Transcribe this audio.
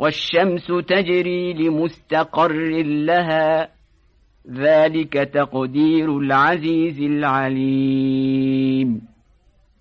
والشمس تجري لمستقر لها. ذلك تقدير العزيز العليم.